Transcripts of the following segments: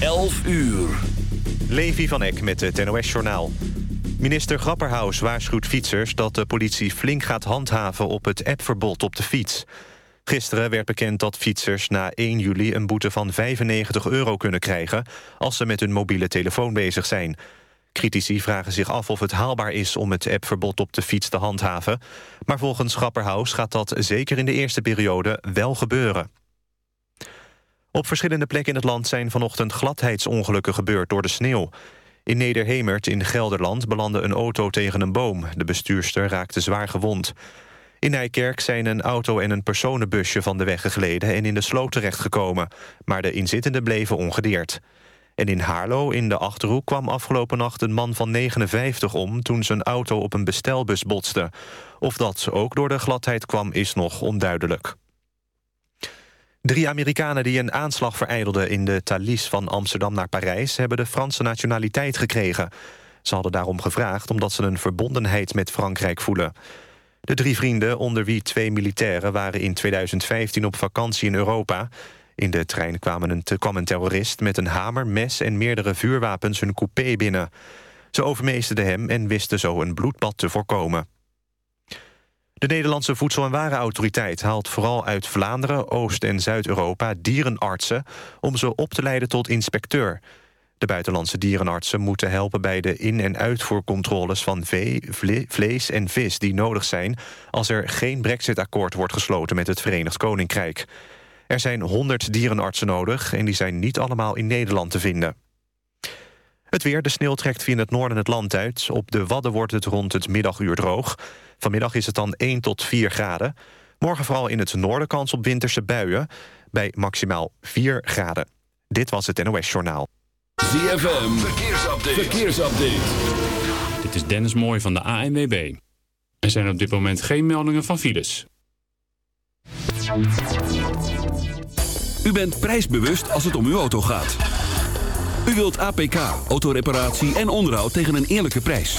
11 uur. Levi van Eck met het NOS-journaal. Minister Grapperhaus waarschuwt fietsers dat de politie flink gaat handhaven op het appverbod op de fiets. Gisteren werd bekend dat fietsers na 1 juli een boete van 95 euro kunnen krijgen... als ze met hun mobiele telefoon bezig zijn. Critici vragen zich af of het haalbaar is om het appverbod op de fiets te handhaven. Maar volgens Grapperhaus gaat dat zeker in de eerste periode wel gebeuren. Op verschillende plekken in het land zijn vanochtend gladheidsongelukken gebeurd door de sneeuw. In Nederhemert in Gelderland belandde een auto tegen een boom. De bestuurster raakte zwaar gewond. In Nijkerk zijn een auto en een personenbusje van de weg gegleden... en in de sloot terechtgekomen, maar de inzittenden bleven ongedeerd. En in Haarlo, in de Achterhoek, kwam afgelopen nacht een man van 59 om... toen zijn auto op een bestelbus botste. Of dat ook door de gladheid kwam, is nog onduidelijk. Drie Amerikanen die een aanslag verijdelden in de Thalys van Amsterdam naar Parijs... hebben de Franse nationaliteit gekregen. Ze hadden daarom gevraagd omdat ze een verbondenheid met Frankrijk voelen. De drie vrienden, onder wie twee militairen... waren in 2015 op vakantie in Europa. In de trein kwam een, kwam een terrorist met een hamer, mes... en meerdere vuurwapens hun coupé binnen. Ze overmeesterden hem en wisten zo een bloedbad te voorkomen. De Nederlandse Voedsel- en Warenautoriteit haalt vooral uit Vlaanderen, Oost- en Zuid-Europa dierenartsen om ze op te leiden tot inspecteur. De buitenlandse dierenartsen moeten helpen bij de in- en uitvoercontroles van vee, vlees en vis die nodig zijn als er geen brexit-akkoord wordt gesloten met het Verenigd Koninkrijk. Er zijn 100 dierenartsen nodig en die zijn niet allemaal in Nederland te vinden. Het weer, de sneeuw trekt via het noorden het land uit. Op de Wadden wordt het rond het middaguur droog. Vanmiddag is het dan 1 tot 4 graden. Morgen vooral in het noorden kans op winterse buien... bij maximaal 4 graden. Dit was het NOS Journaal. ZFM, verkeersupdate. verkeersupdate. Dit is Dennis Mooij van de ANWB. Er zijn op dit moment geen meldingen van files. U bent prijsbewust als het om uw auto gaat. U wilt APK, autoreparatie en onderhoud tegen een eerlijke prijs.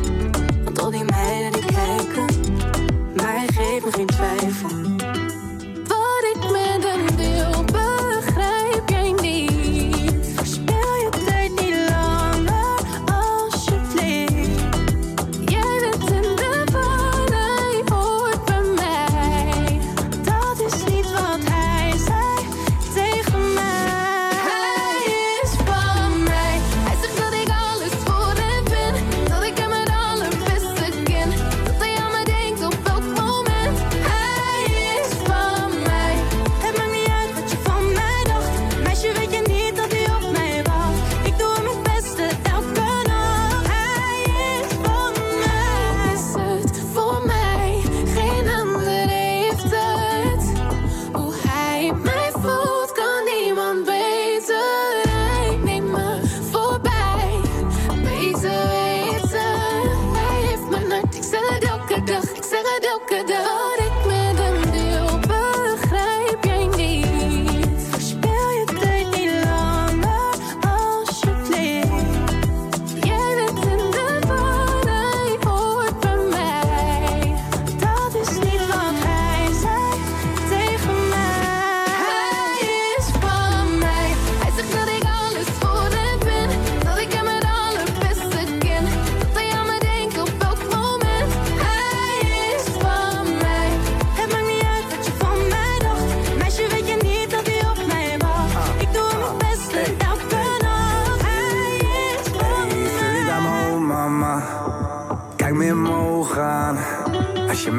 het elke dag, ik zeg het elke dag. Oh,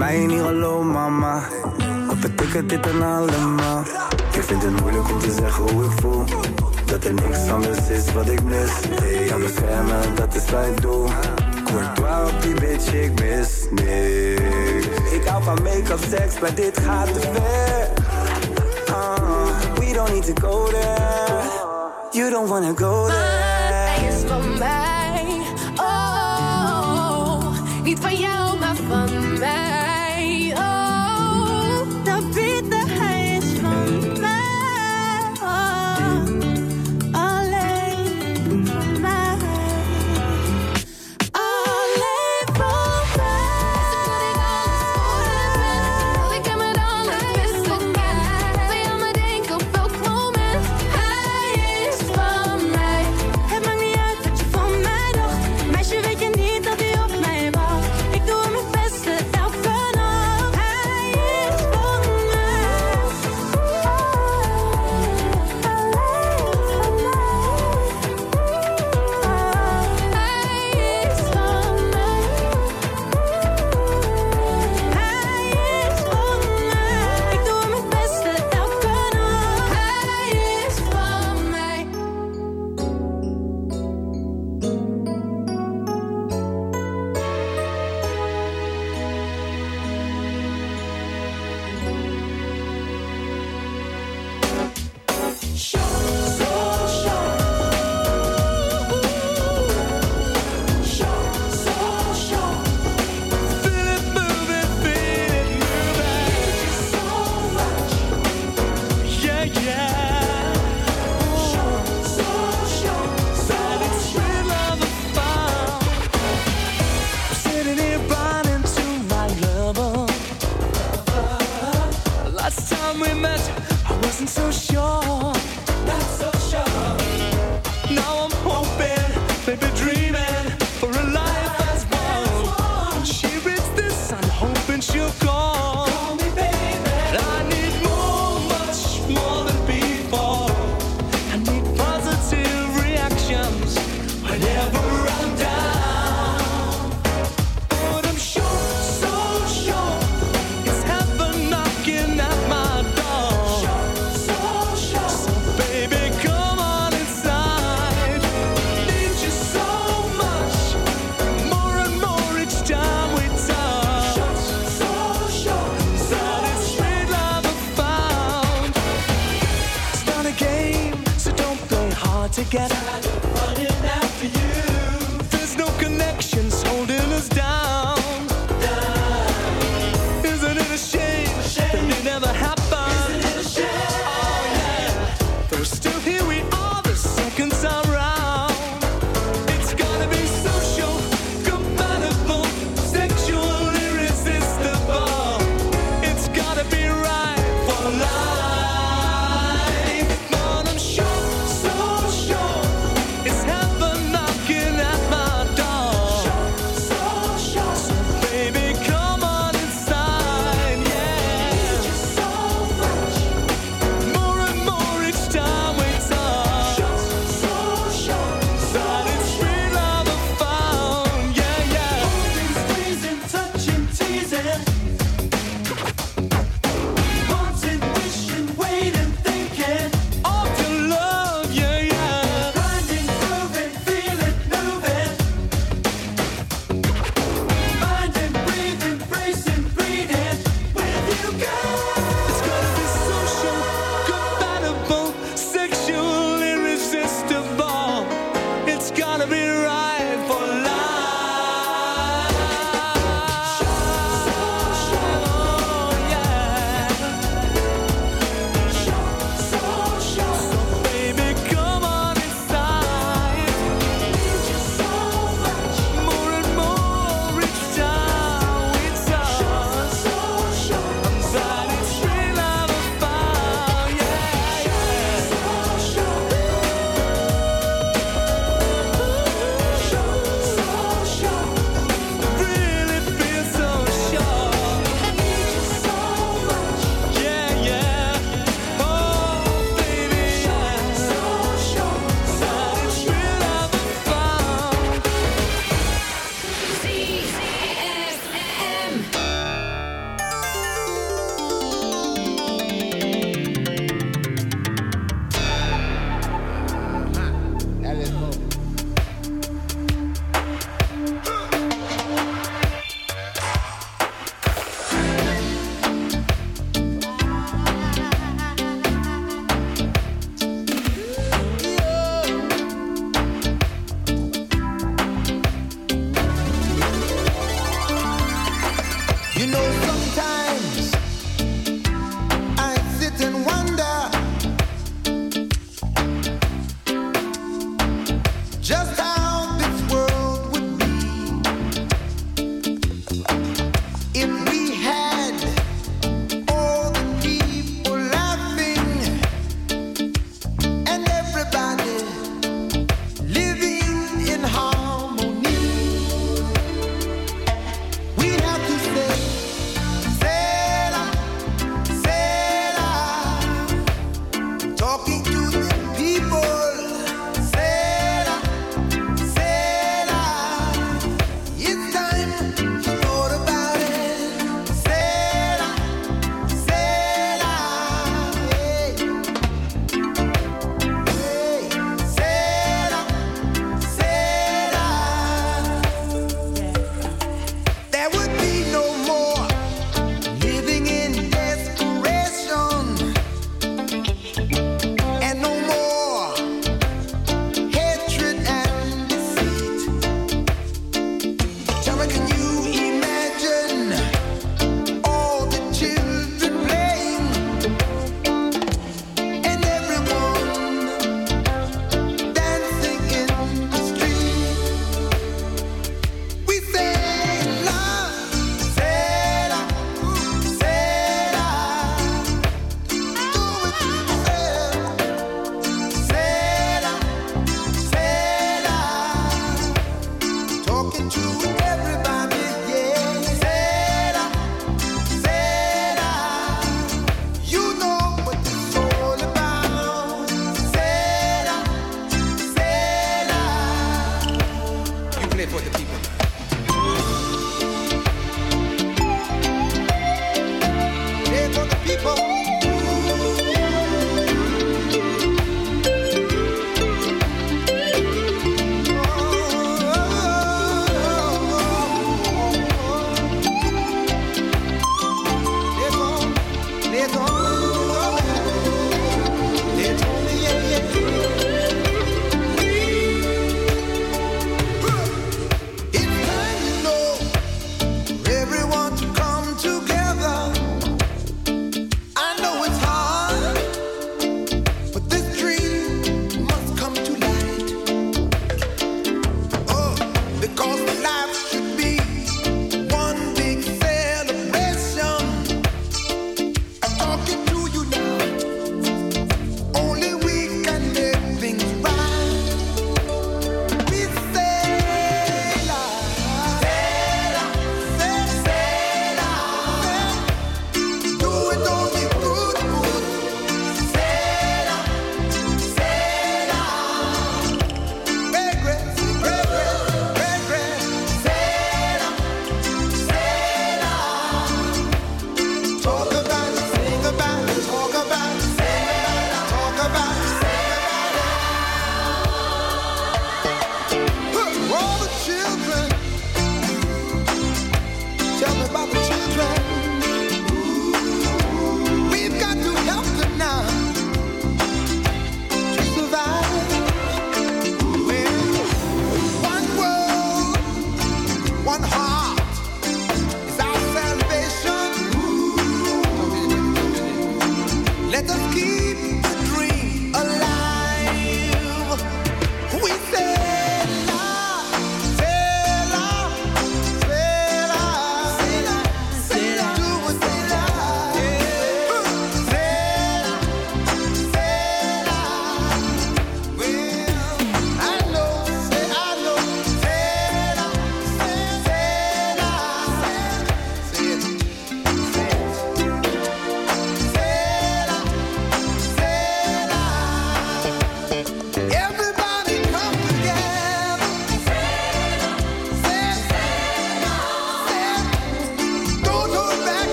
mij niet hallo oh, mama. Wat betekent dit dan allemaal? Ik vind het moeilijk om te zeggen hoe ik voel. Dat er niks anders is wat ik mis. Hey, ja, beschermen, dat is wat ik doe. Courtois op die bitch, ik mis niks. Ik hou van make-up, seks, maar dit gaat te ver. Ah, we don't need to go there. You don't wanna go there. Maar is van mij, oh, niet van jou.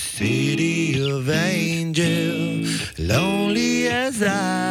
city of angels, lonely as I.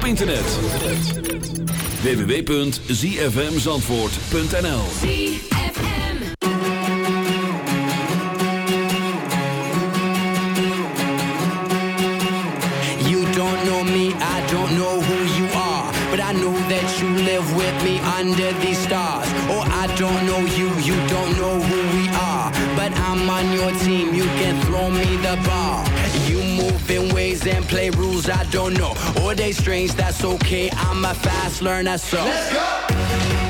op internet. www.zfmzandvoort.nl You don't know me, I don't know who you are. But I know that you live with me under these stars. Oh, I don't know you, you don't know who we are. But I'm on your team, you can throw me the ball. You move in ways and play rules I don't know. four-day that's okay. I'm a fast learner, so... Let's go!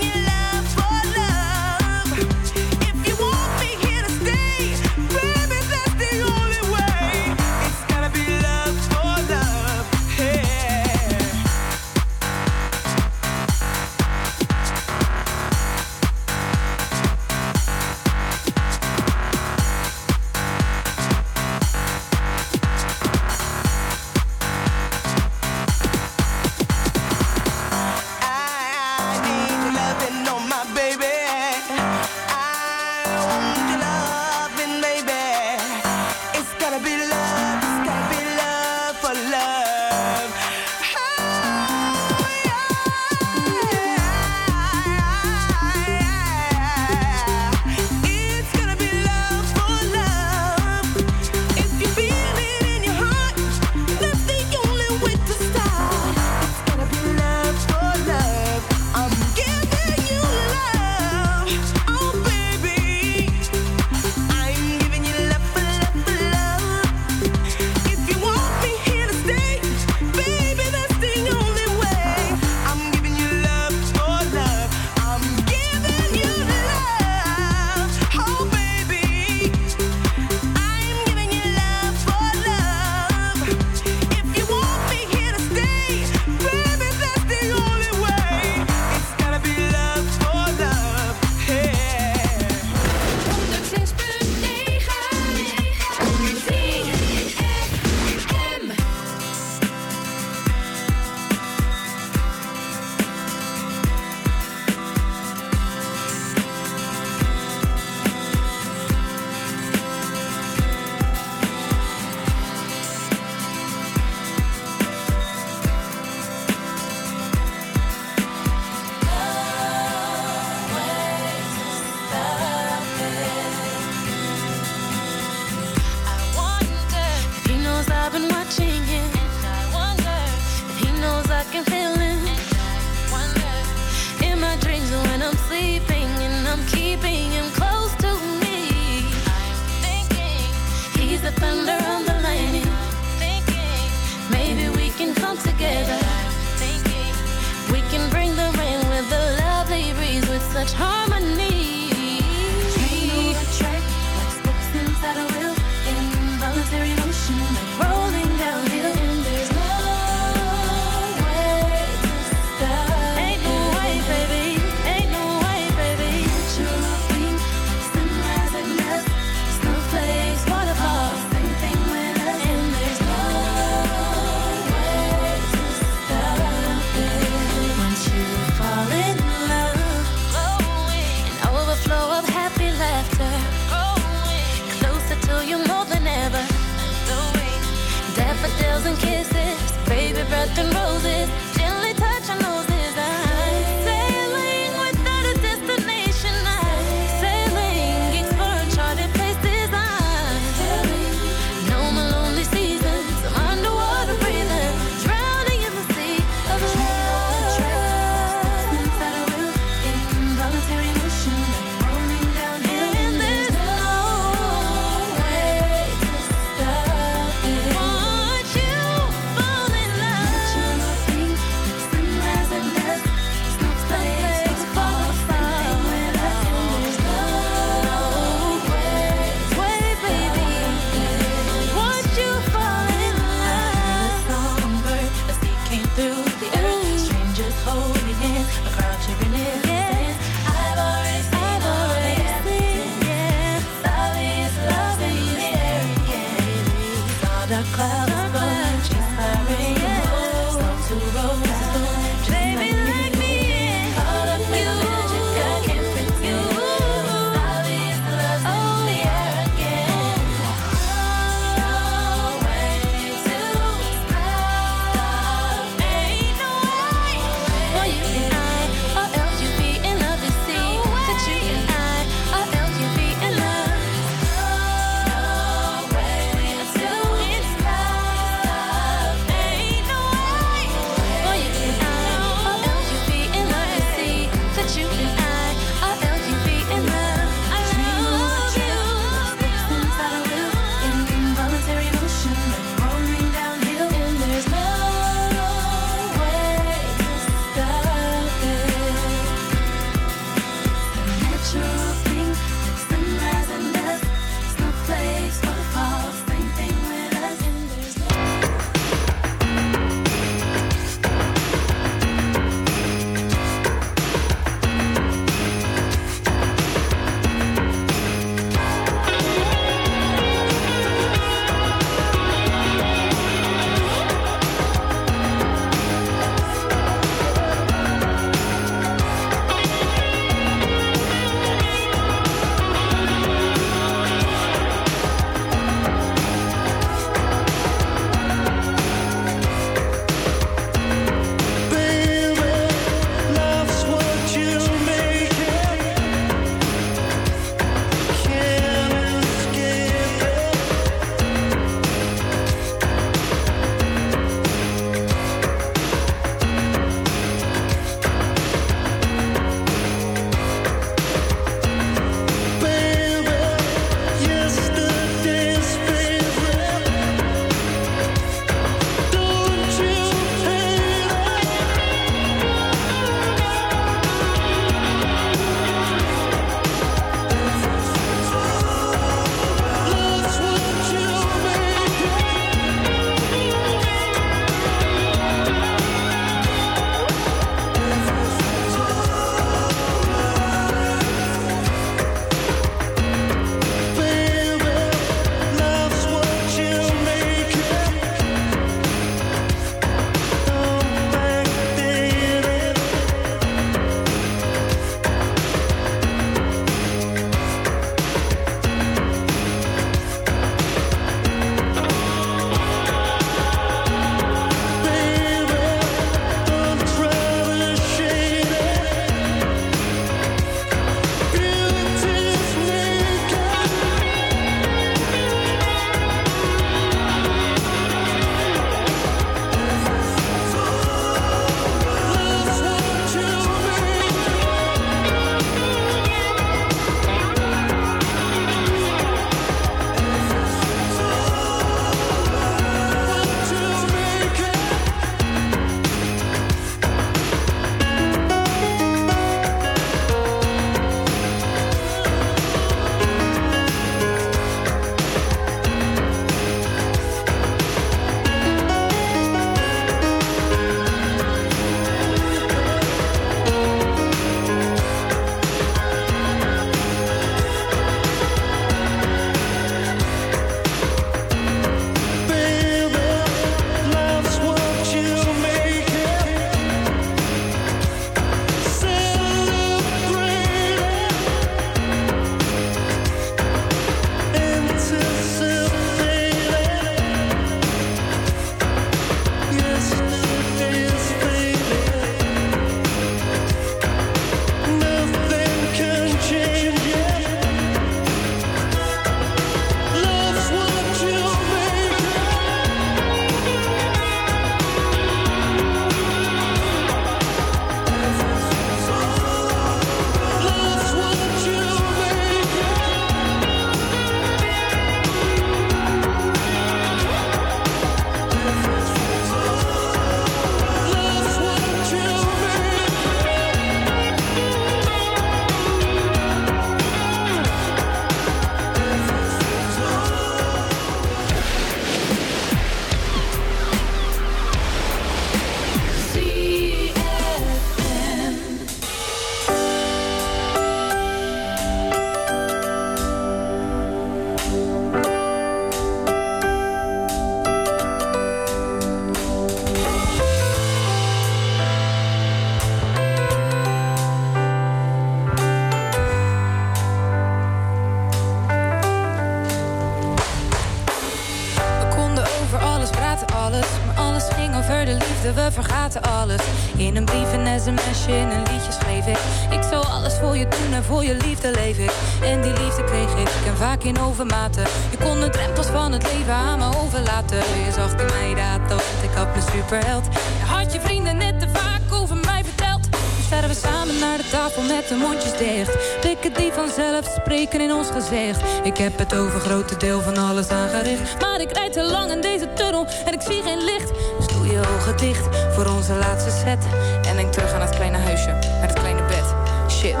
Overmaten. Je kon de drempels van het leven aan me overlaten. Je zag mij dat, want ik had mijn superheld. Je had je vrienden net te vaak over mij verteld. Nu staan we samen naar de tafel met de mondjes dicht. Blikken die vanzelf spreken in ons gezicht. Ik heb het over grote deel van alles aangericht. Maar ik rijd te lang in deze tunnel en ik zie geen licht. Dus doe je ogen dicht voor onze laatste set. En denk terug aan het kleine huisje, naar het kleine bed. Shit,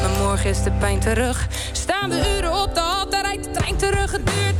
maar morgen is de pijn terug. Staan we uren op de trein terug.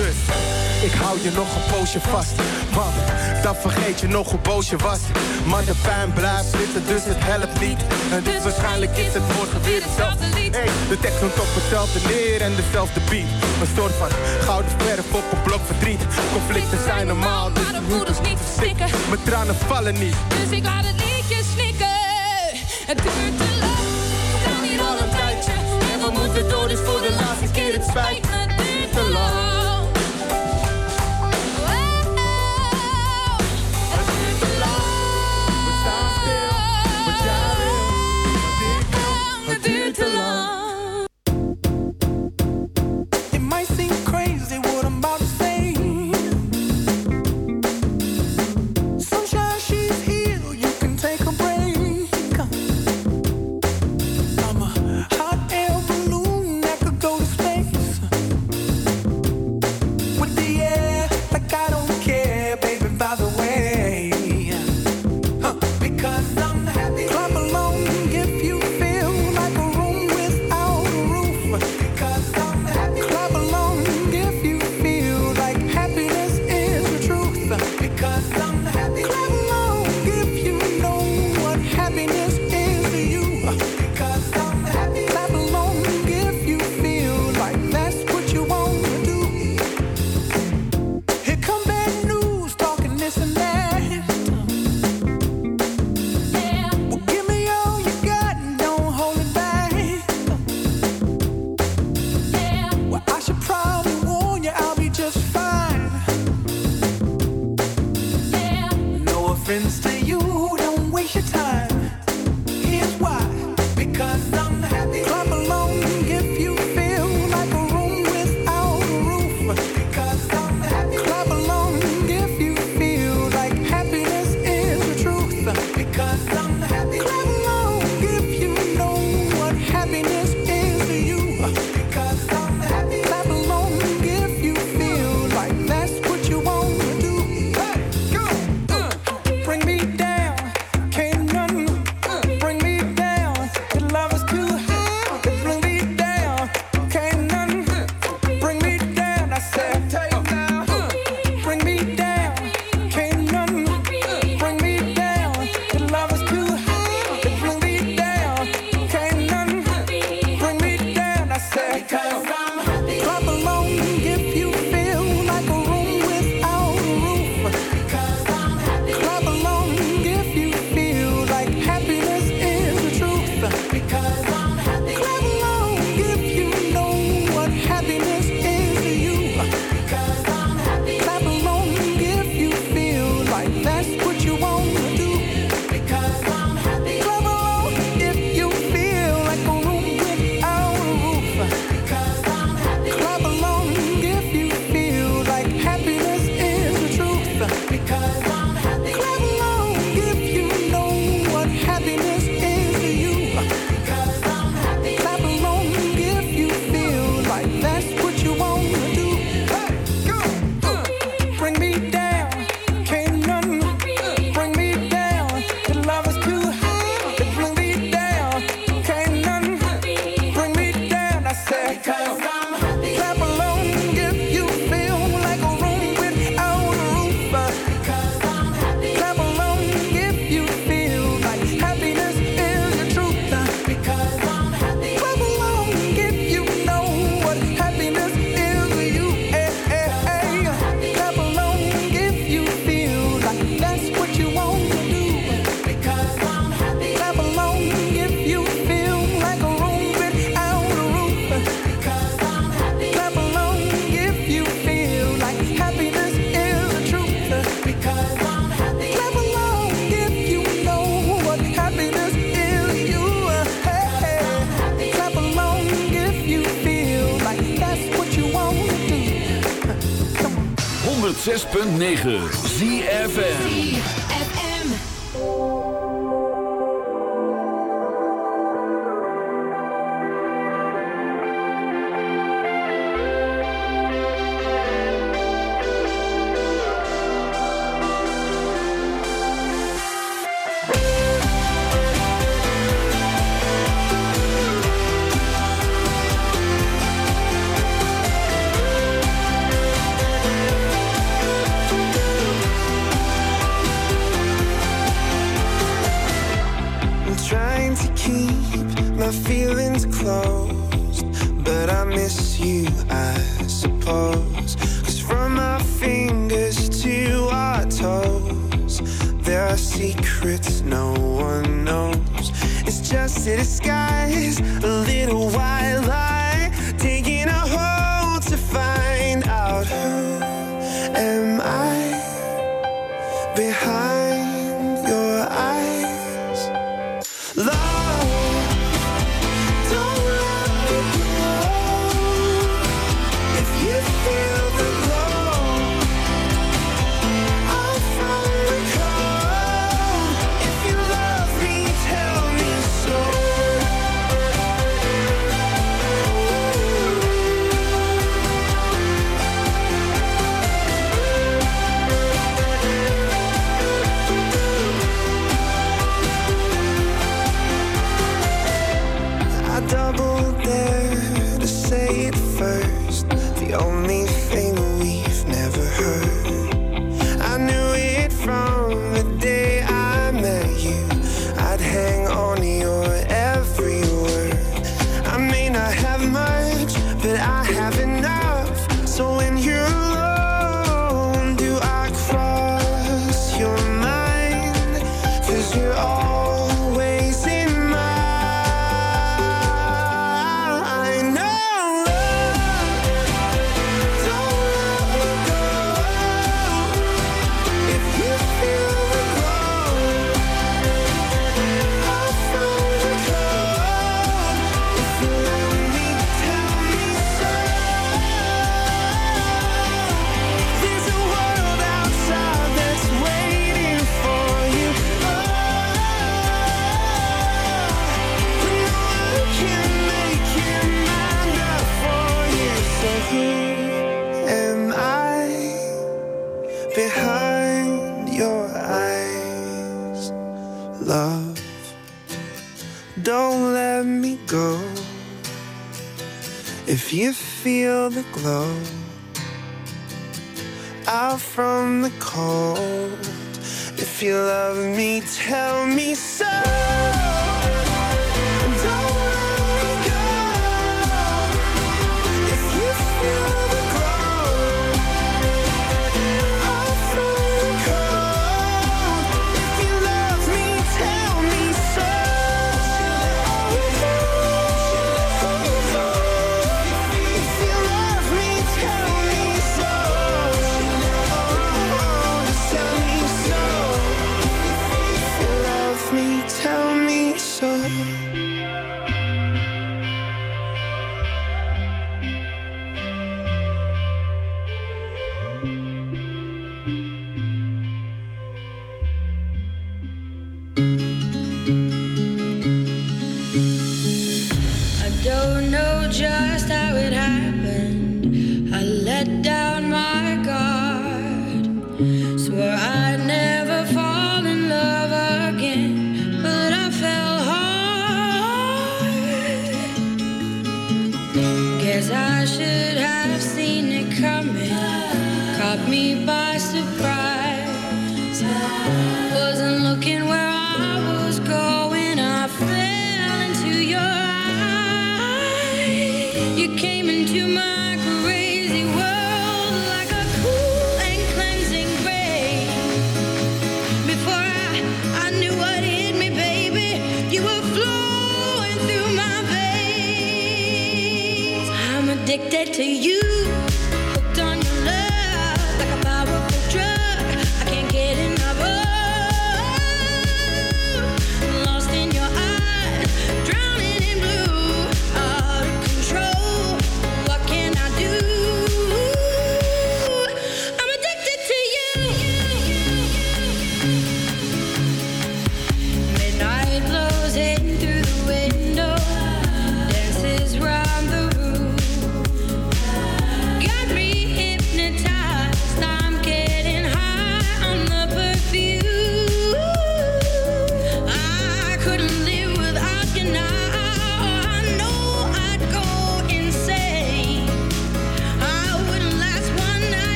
Dus ik hou je nog een poosje vast. Want dan vergeet je nog hoe boos je was. Maar de pijn blijft zitten, dus het helpt niet. En dus waarschijnlijk is het morgen weer hetzelfde lied. Hey, de tekst komt op hetzelfde neer en dezelfde beat. Een soort van gouden verf op een blok verdriet. Conflicten zijn normaal, dus Maar de moeders niet verstikken. mijn tranen vallen niet. Dus ik laat het liedje snikken. Het duurt te lang. We hier al een tijdje. En we moeten door, dus voor de laatste keer. Het spijt me, duurt te lang. 106.9 ZFM.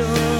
door.